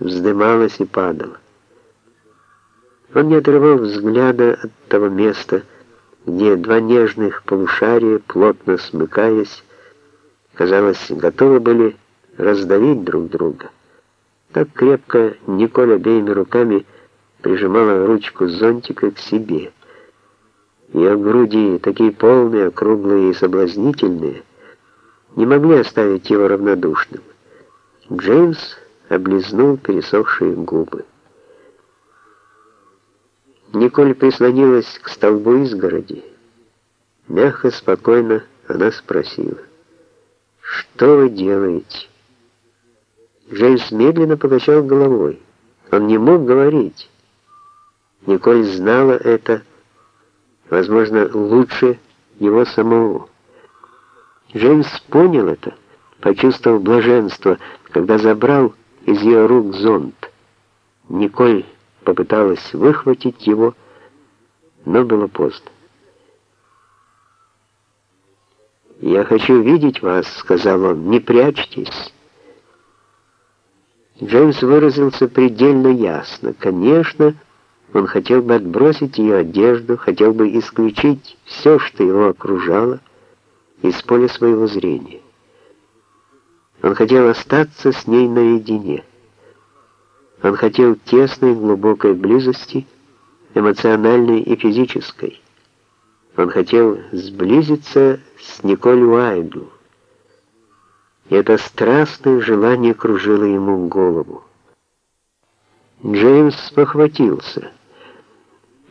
вздымалась и падала. Он не отрывал взгляда от того места, где два нежных полушария, плотно смыкаясь, казалось, готовы были раздавить друг друга. Так крепко Николь обеими руками прижимала ручку зонтика к себе. Ее груди, такие полные, округлые и соблазнительные, не могли оставить его равнодушным. Джеймс облизнул пересохшие губы. Николь прислонилась к столбу изгороди. Мягко, спокойно она спросила. «Что вы делаете?» Джеймс медленно покачал головой. Он не мог говорить. Николь знала это, возможно, лучше его самого. Джеймс понял это, почувствовал блаженство, когда забрал из ее рук зонт. Николь попыталась выхватить его, но было поздно. «Я хочу видеть вас», — сказал он, — «не прячьтесь». Джеймс выразился предельно ясно. Конечно, он хотел бы отбросить ее одежду, хотел бы исключить все, что его окружало, из поля своего зрения. Он хотел остаться с ней наедине. Он хотел тесной, глубокой близости, эмоциональной и физической. Он хотел сблизиться с Николь Уайдл. И это страстное желание кружило ему голову. Джеймс похватился.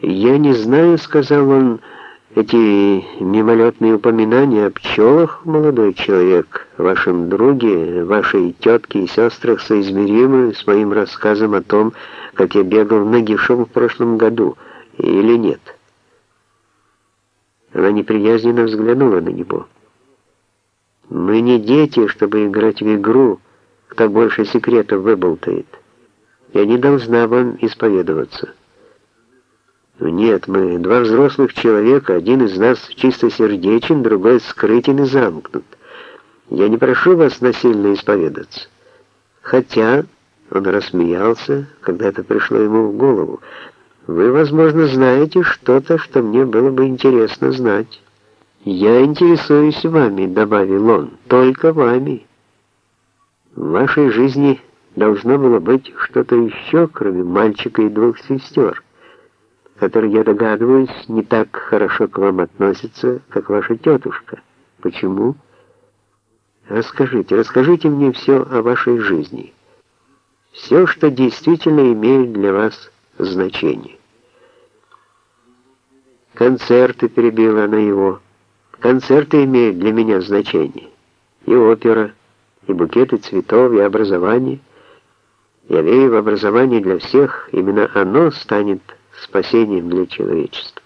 «Я не знаю», — сказал он, — «эти мимолетные упоминания о пчелах, молодой человек, вашем друге, вашей тетке и сестрах соизмеримы с моим рассказом о том, как я бегал на Нагишом в прошлом году, или нет?» Она неприязненно взглянула на него. «Мы не дети, чтобы играть в игру, кто больше секретов выболтает. Я не должна вам исповедоваться». «Нет, мы два взрослых человека, один из нас чистосердечен, другой скрытен и замкнут. Я не прошу вас насильно исповедаться. Хотя...» Он рассмеялся, когда это пришло ему в голову. Вы, возможно, знаете что-то, что мне было бы интересно знать. Я интересуюсь вами, добавил он, только вами. В вашей жизни должно было быть что-то еще, кроме мальчика и двух сестер, которые, я догадываюсь, не так хорошо к вам относятся, как ваша тетушка. Почему? Расскажите, расскажите мне все о вашей жизни. Все, что действительно имеет для вас значение. Концерты перебила она его. Концерты имеют для меня значение. И опера, и букеты цветов, и образование. Я верю в образование для всех. Именно оно станет спасением для человечества.